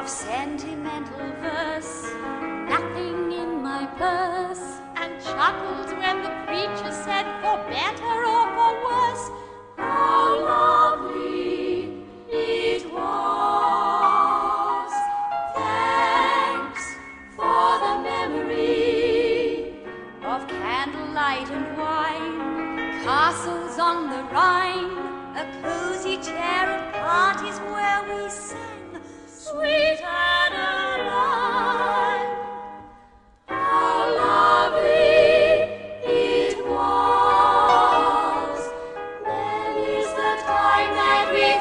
of sentimental verse, nothing in my purse, and chuckled when the preacher said, For better or for worse, how lovely it was. Thanks for the memory of candlelight and wine, castles on the Rhine, a cozy chair and parties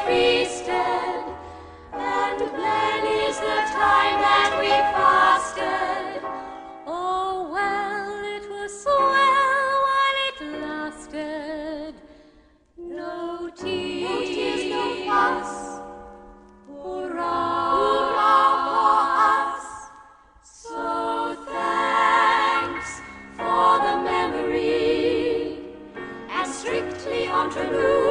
feasted? And then is the time that we fasted? Oh, well, it was so well while it lasted. No tears, no fuss. Hurrah, hurrah for